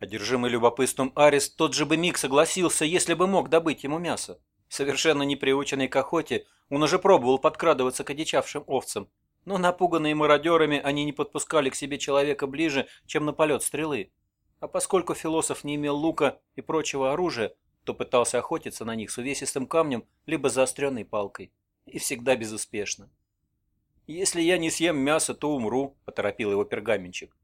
Одержимый любопытством Арис тот же бы миг согласился, если бы мог добыть ему мясо. Совершенно неприученный к охоте, он уже пробовал подкрадываться к одичавшим овцам. Но напуганные мародерами они не подпускали к себе человека ближе, чем на полет стрелы. А поскольку философ не имел лука и прочего оружия, то пытался охотиться на них с увесистым камнем либо заостренной палкой. И всегда безуспешно. «Если я не съем мясо, то умру», — поторопил его пергаменчик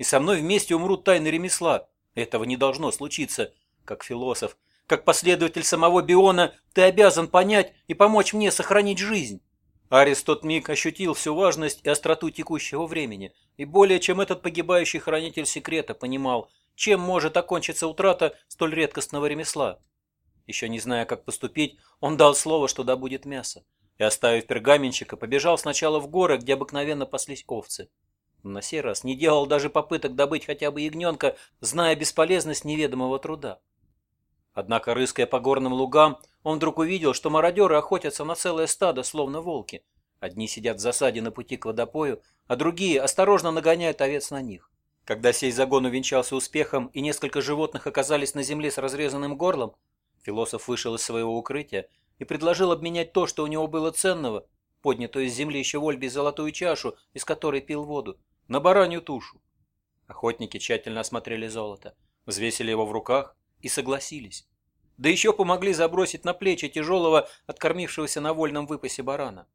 и со мной вместе умрут тайны ремесла. Этого не должно случиться, как философ. Как последователь самого Биона, ты обязан понять и помочь мне сохранить жизнь. Арис тот миг ощутил всю важность и остроту текущего времени, и более чем этот погибающий хранитель секрета понимал, чем может окончиться утрата столь редкостного ремесла. Еще не зная, как поступить, он дал слово, что добудет мясо, и, оставив пергаменщика, побежал сначала в горы, где обыкновенно паслись овцы. На сей раз не делал даже попыток добыть хотя бы ягненка, зная бесполезность неведомого труда. Однако, рыская по горным лугам, он вдруг увидел, что мародеры охотятся на целое стадо, словно волки. Одни сидят в засаде на пути к водопою, а другие осторожно нагоняют овец на них. Когда сей загон увенчался успехом и несколько животных оказались на земле с разрезанным горлом, философ вышел из своего укрытия и предложил обменять то, что у него было ценного, поднятую из земли еще вольби золотую чашу, из которой пил воду, на баранью тушу. Охотники тщательно осмотрели золото, взвесили его в руках и согласились. Да еще помогли забросить на плечи тяжелого, откормившегося на вольном выпасе барана.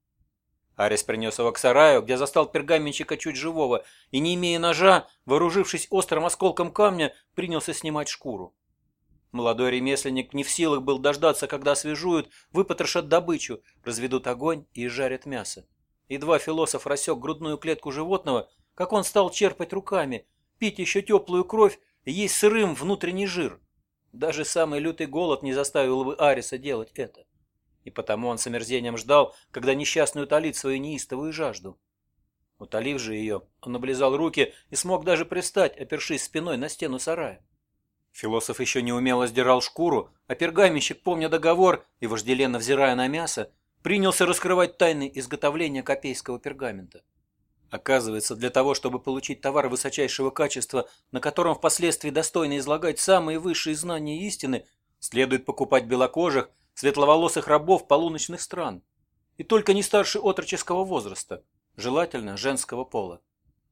Арис принес его к сараю, где застал пергаменщика чуть живого, и, не имея ножа, вооружившись острым осколком камня, принялся снимать шкуру. Молодой ремесленник не в силах был дождаться, когда свяжуют, выпотрошат добычу, разведут огонь и жарят мясо. Едва философ рассек грудную клетку животного – как он стал черпать руками, пить еще теплую кровь и есть сырым внутренний жир. Даже самый лютый голод не заставил бы Ариса делать это. И потому он с омерзением ждал, когда несчастный утолит свою неистовую жажду. Утолив же ее, он облизал руки и смог даже пристать, опершись спиной на стену сарая. Философ еще неумело сдирал шкуру, а пергаменщик помня договор и вожделенно взирая на мясо, принялся раскрывать тайны изготовления копейского пергамента. Оказывается, для того, чтобы получить товар высочайшего качества, на котором впоследствии достойно излагать самые высшие знания истины, следует покупать белокожих, светловолосых рабов полуночных стран. И только не старше отроческого возраста, желательно женского пола.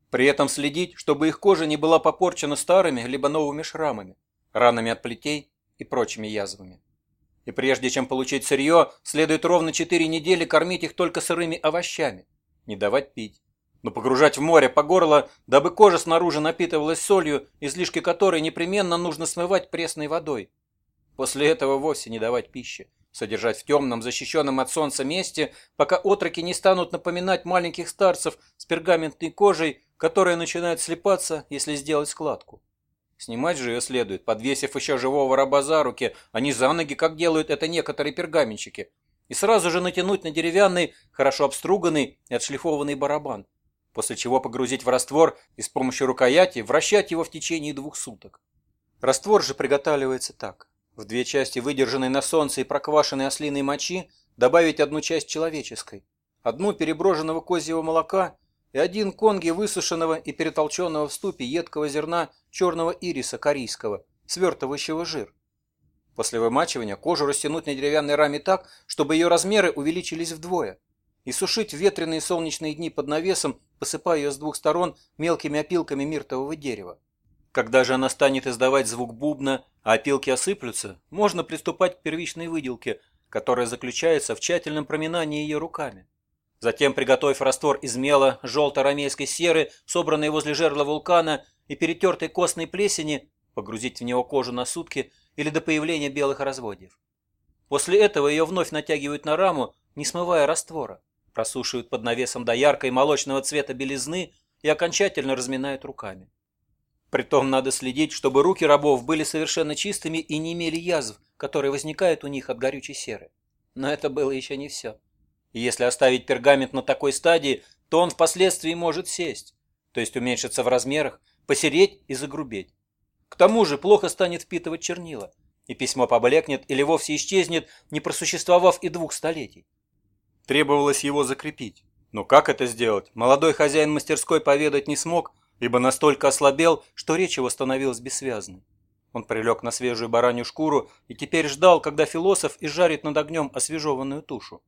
При этом следить, чтобы их кожа не была попорчена старыми либо новыми шрамами, ранами от плетей и прочими язвами. И прежде чем получить сырье, следует ровно 4 недели кормить их только сырыми овощами, не давать пить но погружать в море по горло, дабы кожа снаружи напитывалась солью, излишки которой непременно нужно смывать пресной водой. После этого вовсе не давать пищи, содержать в темном, защищенном от солнца месте, пока отроки не станут напоминать маленьких старцев с пергаментной кожей, которая начинает слепаться, если сделать складку. Снимать же ее следует, подвесив еще живого раба за руки, а не за ноги, как делают это некоторые пергаменщики, и сразу же натянуть на деревянный, хорошо обструганный и отшлифованный барабан после чего погрузить в раствор и с помощью рукояти вращать его в течение двух суток. Раствор же приготавливается так. В две части выдержанной на солнце и проквашенной ослиной мочи добавить одну часть человеческой, одну переброженного козьего молока и один конги высушенного и перетолченного в ступе едкого зерна черного ириса корейского, свертывающего жир. После вымачивания кожу растянуть на деревянной раме так, чтобы ее размеры увеличились вдвое – и сушить в ветреные солнечные дни под навесом, посыпая ее с двух сторон мелкими опилками миртового дерева. Когда же она станет издавать звук бубна, а опилки осыплются, можно приступать к первичной выделке, которая заключается в тщательном проминании ее руками. Затем приготовь раствор из мела, желто-ромейской серы, собранной возле жерла вулкана, и перетертой костной плесени, погрузить в него кожу на сутки или до появления белых разводьев. После этого ее вновь натягивают на раму, не смывая раствора просушивают под навесом до яркой молочного цвета белизны и окончательно разминают руками. Притом надо следить, чтобы руки рабов были совершенно чистыми и не имели язв, которые возникают у них от горючей серы. Но это было еще не все. И если оставить пергамент на такой стадии, то он впоследствии может сесть, то есть уменьшиться в размерах, посереть и загрубеть. К тому же плохо станет впитывать чернила, и письмо поблекнет или вовсе исчезнет, не просуществовав и двух столетий. Требовалось его закрепить. Но как это сделать? Молодой хозяин мастерской поведать не смог, ибо настолько ослабел, что речь его становилась бессвязной. Он прилег на свежую баранью шкуру и теперь ждал, когда философ изжарит над огнем освежеванную тушу.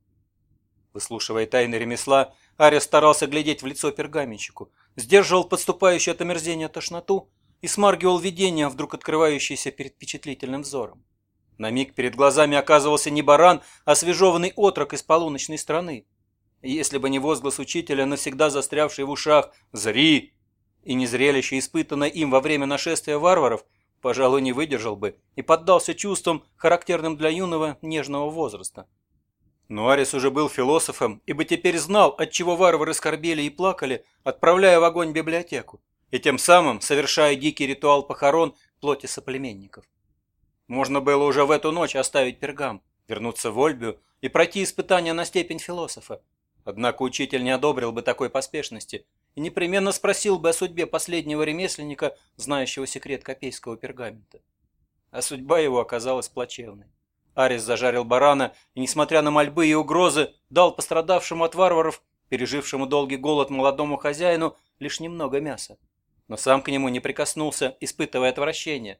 Выслушивая тайны ремесла, Ария старался глядеть в лицо пергаменщику, сдерживал подступающее от омерзения тошноту и смаргивал видение, вдруг открывающееся перед впечатлительным взором. На миг перед глазами оказывался не баран, а свежеванный отрок из полуночной страны. Если бы не возглас учителя, навсегда застрявший в ушах «Зри!» и не зрелище, испытанное им во время нашествия варваров, пожалуй, не выдержал бы и поддался чувствам, характерным для юного нежного возраста. Но Арис уже был философом, ибо теперь знал, от чего варвары скорбели и плакали, отправляя в огонь библиотеку, и тем самым совершая дикий ритуал похорон плоти соплеменников. Можно было уже в эту ночь оставить пергам, вернуться в Ольбию и пройти испытание на степень философа. Однако учитель не одобрил бы такой поспешности и непременно спросил бы о судьбе последнего ремесленника, знающего секрет копейского пергамента. А судьба его оказалась плачевной. Арис зажарил барана и, несмотря на мольбы и угрозы, дал пострадавшему от варваров, пережившему долгий голод молодому хозяину, лишь немного мяса. Но сам к нему не прикоснулся, испытывая отвращение.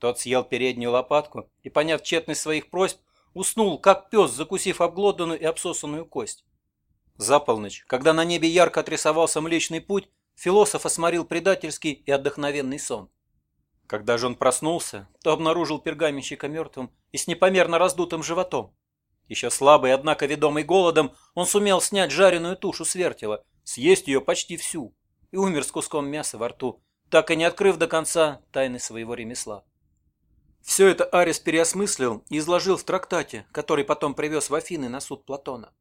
Тот съел переднюю лопатку и, поняв тщетность своих просьб, уснул, как пес, закусив обглоданную и обсосанную кость. За полночь, когда на небе ярко отрисовался Млечный Путь, философ осморил предательский и отдохновенный сон. Когда же он проснулся, то обнаружил пергаменщика мертвым и с непомерно раздутым животом. Еще слабый, однако ведомый голодом, он сумел снять жареную тушу с вертела, съесть ее почти всю, и умер с куском мяса во рту, так и не открыв до конца тайны своего ремесла. Все это Арис переосмыслил и изложил в трактате, который потом привез в Афины на суд Платона.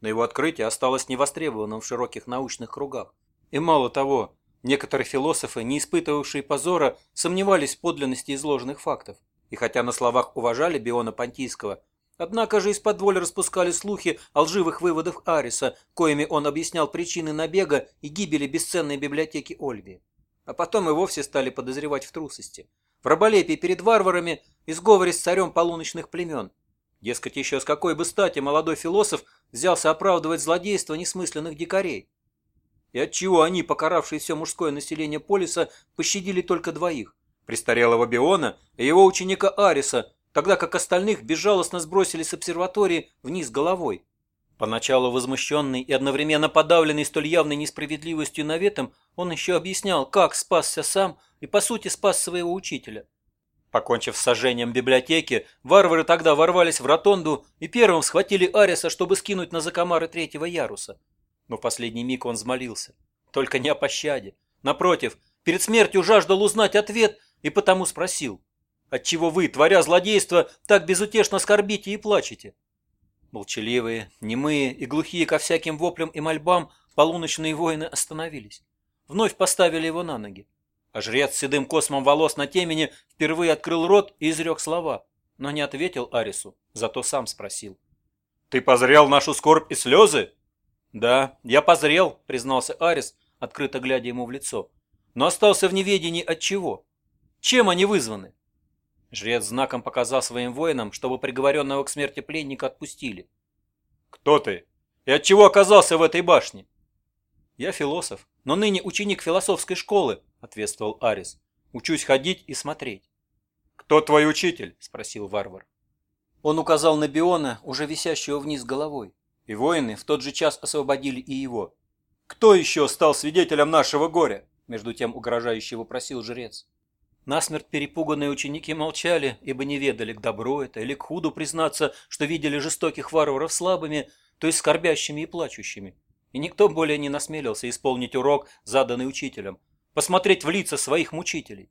Но его открытие осталось невостребованным в широких научных кругах. И мало того, некоторые философы, не испытывавшие позора, сомневались в подлинности изложенных фактов. И хотя на словах уважали Биона Понтийского, однако же из-под воли распускали слухи о лживых выводах Ариса, коими он объяснял причины набега и гибели бесценной библиотеки Ольби. А потом и вовсе стали подозревать в трусости – в раболепии перед варварами и сговоре с царем полуночных племен. Дескать, еще с какой бы стати молодой философ взялся оправдывать злодейство несмысленных дикарей. И отчего они, покаравшие все мужское население полиса, пощадили только двоих – престарелого Биона и его ученика Ариса, тогда как остальных безжалостно сбросили с обсерватории вниз головой. Поначалу возмущенный и одновременно подавленный столь явной несправедливостью наветом, он еще объяснял, как спасся сам и, по сути, спас своего учителя. Покончив с сожжением библиотеки, варвары тогда ворвались в ротонду и первым схватили Ариса, чтобы скинуть на закомары третьего яруса. Но в последний миг он взмолился. Только не о пощаде. Напротив, перед смертью жаждал узнать ответ и потому спросил. «Отчего вы, творя злодейство, так безутешно скорбите и плачете?» Молчаливые, немые и глухие ко всяким воплям и мольбам полуночные воины остановились. Вновь поставили его на ноги. А жрец с седым космом волос на темени впервые открыл рот и изрек слова, но не ответил Арису, зато сам спросил. «Ты позрел нашу скорбь и слезы?» «Да, я позрел», — признался Арис, открыто глядя ему в лицо. «Но остался в неведении от чего? Чем они вызваны?» Жрец знаком показал своим воинам, чтобы приговоренного к смерти пленника отпустили. «Кто ты? И от чего оказался в этой башне?» «Я философ, но ныне ученик философской школы», — ответствовал Арис. «Учусь ходить и смотреть». «Кто твой учитель?» — спросил варвар. Он указал на Биона, уже висящего вниз головой, и воины в тот же час освободили и его. «Кто еще стал свидетелем нашего горя?» — между тем угрожающе вопросил жрец. Насмерть перепуганные ученики молчали, ибо не ведали, к добру это или к худу признаться, что видели жестоких варваров слабыми, то есть скорбящими и плачущими. И никто более не насмелился исполнить урок, заданный учителем, посмотреть в лица своих мучителей.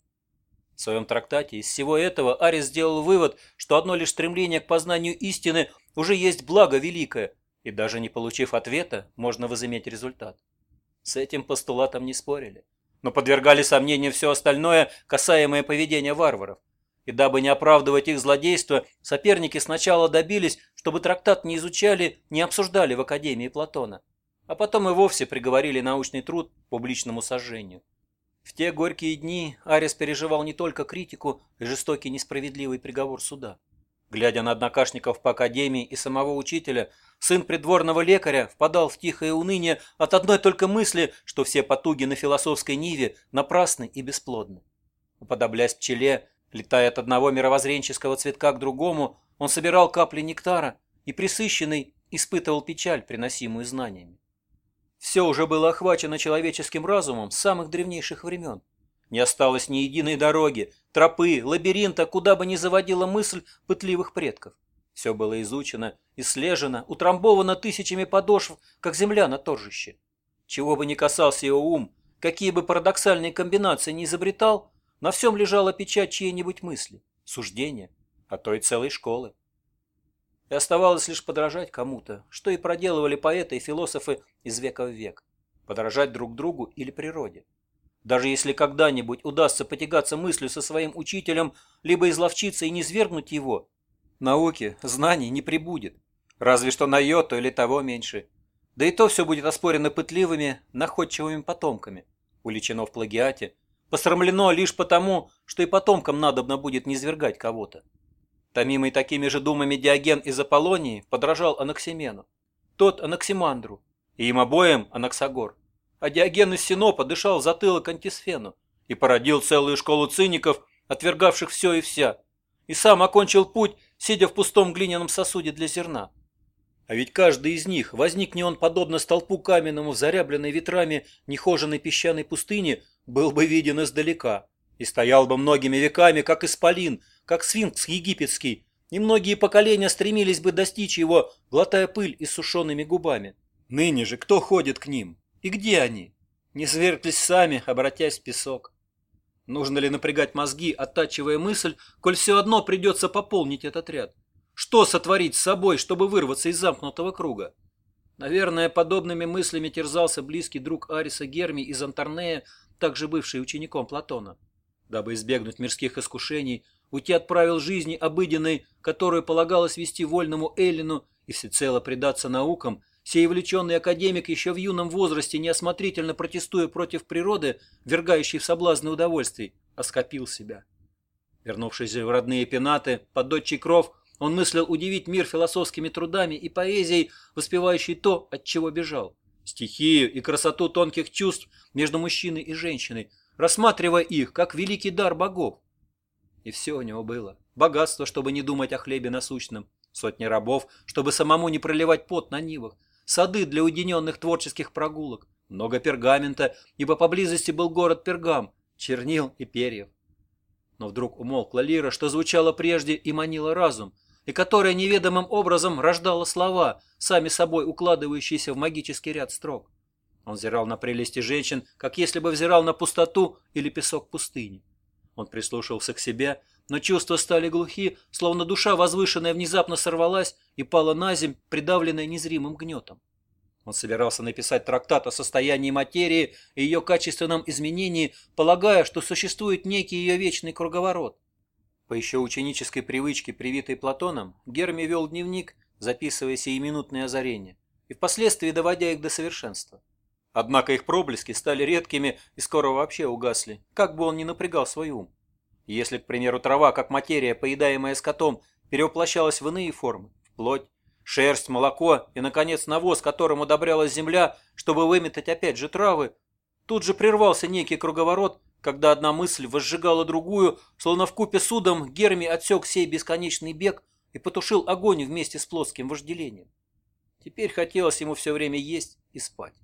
В своем трактате из всего этого Арис сделал вывод, что одно лишь стремление к познанию истины уже есть благо великое, и даже не получив ответа, можно возыметь результат. С этим постулатом не спорили но подвергали сомнению все остальное, касаемое поведения варваров. И дабы не оправдывать их злодейство, соперники сначала добились, чтобы трактат не изучали, не обсуждали в Академии Платона, а потом и вовсе приговорили научный труд к публичному сожжению. В те горькие дни Арис переживал не только критику и жестокий несправедливый приговор суда глядя на однокашников по академии и самого учителя, сын придворного лекаря впадал в тихое уныние от одной только мысли, что все потуги на философской ниве напрасны и бесплодны. Уподобляясь пчеле, летая от одного мировоззренческого цветка к другому, он собирал капли нектара и, присыщенный, испытывал печаль, приносимую знаниями. Все уже было охвачено человеческим разумом с самых древнейших времен. Не осталось ни единой дороги, тропы, лабиринта, куда бы ни заводила мысль пытливых предков. Все было изучено, ислежено, утрамбовано тысячами подошв, как земля на торжище. Чего бы ни касался его ум, какие бы парадоксальные комбинации ни изобретал, на всем лежала печать чьей-нибудь мысли, суждения, а то и целой школы. И оставалось лишь подражать кому-то, что и проделывали поэты и философы из века в век. Подражать друг другу или природе. Даже если когда-нибудь удастся потягаться мыслью со своим учителем, либо изловчиться и не свергнуть его, науки, знаний не прибудет. Разве что на йоту или того меньше. Да и то все будет оспорено пытливыми, находчивыми потомками. Уличено в плагиате. Посрамлено лишь потому, что и потомкам надобно будет не свергать кого-то. Томимый такими же думами Диоген из Аполлонии подражал Анаксимену. Тот Анаксимандру. И им обоим Анаксагор а Диоген из Синопа дышал затылок антисфену и породил целую школу циников, отвергавших все и вся, и сам окончил путь, сидя в пустом глиняном сосуде для зерна. А ведь каждый из них, возникне он подобно столпу каменному в зарябленной ветрами нехоженной песчаной пустыне, был бы виден издалека и стоял бы многими веками, как исполин, как сфинкс египетский, и многие поколения стремились бы достичь его, глотая пыль и сушеными губами. Ныне же кто ходит к ним? И где они? Не сверглись сами, обратясь в песок. Нужно ли напрягать мозги, оттачивая мысль, коль все одно придется пополнить этот ряд? Что сотворить с собой, чтобы вырваться из замкнутого круга? Наверное, подобными мыслями терзался близкий друг Ариса Герми из Антарнея, также бывший учеником Платона. Дабы избегнуть мирских искушений, уйти от правил жизни обыденной, которую полагалось вести вольному Эллину, и всецело предаться наукам – Сей увлеченный академик еще в юном возрасте, неосмотрительно протестуя против природы, вергающей в соблазны удовольствий, а оскопил себя. Вернувшись в родные пенаты, под дочий кров, он мыслил удивить мир философскими трудами и поэзией, воспевающей то, от чего бежал. Стихию и красоту тонких чувств между мужчиной и женщиной, рассматривая их как великий дар богов. И все у него было. Богатство, чтобы не думать о хлебе насущном. Сотни рабов, чтобы самому не проливать пот на нивах сады для уединенных творческих прогулок, много пергамента, ибо поблизости был город Пергам, чернил и перьев. Но вдруг умолкла лира, что звучало прежде и манила разум, и которая неведомым образом рождала слова, сами собой укладывающиеся в магический ряд строк. Он взирал на прелести женщин, как если бы взирал на пустоту или песок пустыни. Он прислушался к себе, но чувства стали глухи, словно душа возвышенная внезапно сорвалась и пала на земь, придавленная незримым гнетом. Он собирался написать трактат о состоянии материи и ее качественном изменении, полагая, что существует некий ее вечный круговорот. По еще ученической привычке, привитой Платоном, Герми вел дневник, записывая сие минутные озарения, и впоследствии доводя их до совершенства. Однако их проблески стали редкими и скоро вообще угасли, как бы он ни напрягал свой ум. Если, к примеру, трава, как материя, поедаемая скотом, перевоплощалась в иные формы, плоть, шерсть, молоко и, наконец, навоз, которым удобрялась земля, чтобы выметать опять же травы, тут же прервался некий круговорот, когда одна мысль возжигала другую, словно в купе судом Герми отсек сей бесконечный бег и потушил огонь вместе с плоским вожделением. Теперь хотелось ему все время есть и спать.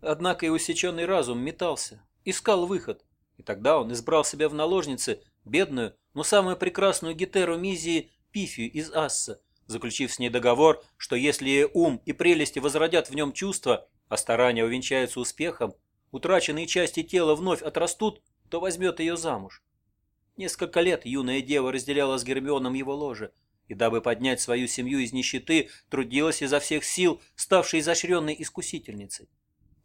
Однако и усеченный разум метался, искал выход, и тогда он избрал себя в наложницы, бедную, но самую прекрасную гетеру Мизии Пифию из Асса, заключив с ней договор, что если ум и прелести возродят в нем чувства, а старания увенчаются успехом, утраченные части тела вновь отрастут, то возьмет ее замуж. Несколько лет юная дева разделяла с Гермионом его ложе, и дабы поднять свою семью из нищеты, трудилась изо всех сил, ставшей изощренной искусительницей.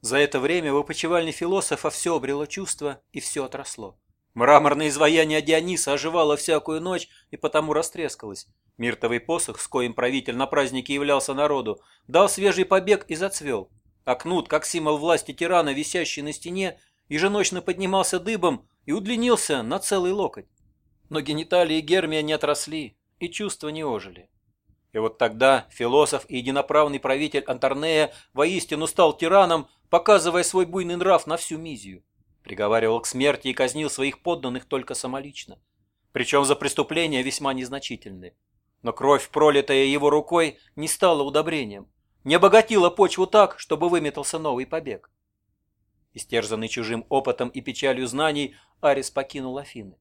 За это время в опочивальне философа все обрело чувство и все отросло. Мраморное изваяние Диониса оживало всякую ночь и потому растрескалось. Миртовый посох, с коим правитель на празднике являлся народу, дал свежий побег и зацвел. Окнут, а как символ власти тирана, висящий на стене, еженочно поднимался дыбом и удлинился на целый локоть. Но гениталии Гермия не отросли, и чувства не ожили. И вот тогда философ и единоправный правитель Антарнея воистину стал тираном, показывая свой буйный нрав на всю мизию. Приговаривал к смерти и казнил своих подданных только самолично. Причем за преступления весьма незначительные. Но кровь, пролитая его рукой, не стала удобрением. Не обогатила почву так, чтобы выметался новый побег. Истерзанный чужим опытом и печалью знаний, Арис покинул Афины.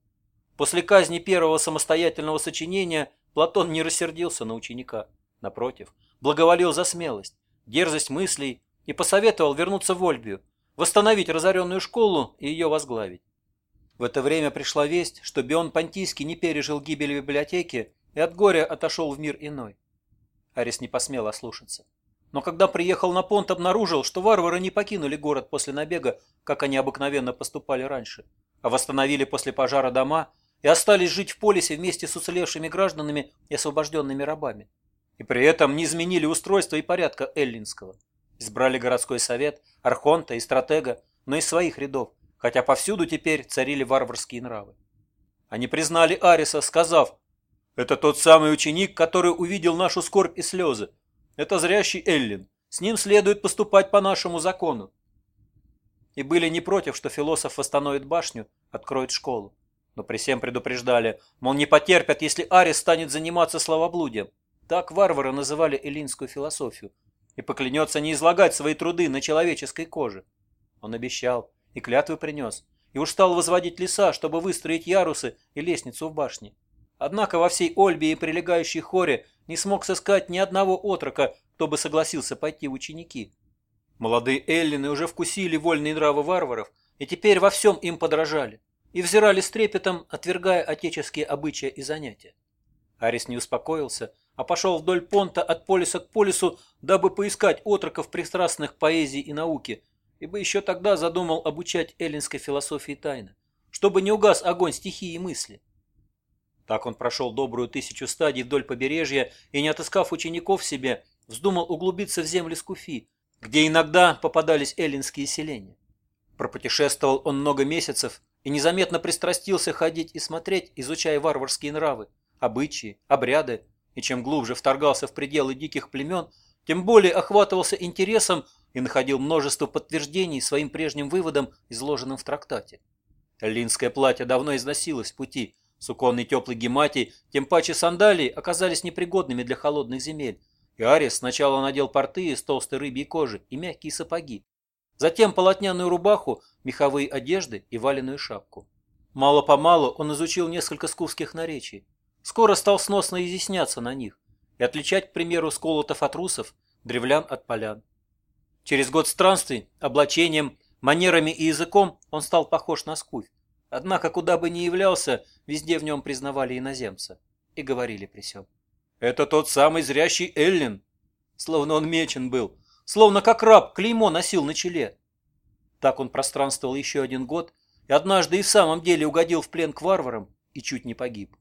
После казни первого самостоятельного сочинения Платон не рассердился на ученика. Напротив, благоволил за смелость, дерзость мыслей и посоветовал вернуться в Ольбию, восстановить разоренную школу и ее возглавить. В это время пришла весть, что Бион Понтийский не пережил гибели библиотеки и от горя отошел в мир иной. Арис не посмел ослушаться. Но когда приехал на понт, обнаружил, что варвары не покинули город после набега, как они обыкновенно поступали раньше, а восстановили после пожара дома и остались жить в полисе вместе с уцелевшими гражданами и освобожденными рабами. И при этом не изменили устройство и порядка эллинского избрали городской совет, архонта и стратега, но и своих рядов, хотя повсюду теперь царили варварские нравы. Они признали Ариса, сказав, «Это тот самый ученик, который увидел нашу скорбь и слезы. Это зрящий Эллин. С ним следует поступать по нашему закону». И были не против, что философ восстановит башню, откроет школу. Но при всем предупреждали, мол, не потерпят, если Арис станет заниматься словоблудием. Так варвары называли эллинскую философию, и поклянется не излагать свои труды на человеческой коже. Он обещал и клятвы принес, и уж стал возводить леса, чтобы выстроить ярусы и лестницу в башне. Однако во всей Ольбе и прилегающей хоре не смог сыскать ни одного отрока, кто бы согласился пойти в ученики. Молодые эллины уже вкусили вольные нравы варваров и теперь во всем им подражали и взирали с трепетом, отвергая отеческие обычаи и занятия. Арис не успокоился, а пошел вдоль понта от полиса к полису, дабы поискать отроков пристрастных поэзии и науки, ибо еще тогда задумал обучать эллинской философии тайны, чтобы не угас огонь стихии и мысли. Так он прошел добрую тысячу стадий вдоль побережья и, не отыскав учеников себе, вздумал углубиться в земли Скуфи, где иногда попадались эллинские селения. Пропутешествовал он много месяцев и незаметно пристрастился ходить и смотреть, изучая варварские нравы, обычаи, обряды, и чем глубже вторгался в пределы диких племен, тем более охватывался интересом и находил множество подтверждений своим прежним выводам, изложенным в трактате. Линское платье давно износилось в пути, суконный теплый гематий, тем паче сандалии оказались непригодными для холодных земель, и Арис сначала надел порты из толстой рыбьей кожи и мягкие сапоги, затем полотняную рубаху, меховые одежды и валеную шапку. Мало-помалу он изучил несколько скуфских наречий, Скоро стал сносно изъясняться на них и отличать, к примеру, сколотов от русов, древлян от полян. Через год странствий, облачением, манерами и языком он стал похож на скуфь. Однако, куда бы ни являлся, везде в нем признавали иноземца и говорили при сём. «Это тот самый зрящий Эллин!» Словно он мечен был, словно как раб клеймо носил на челе. Так он пространствовал еще один год и однажды и в самом деле угодил в плен к варварам и чуть не погиб.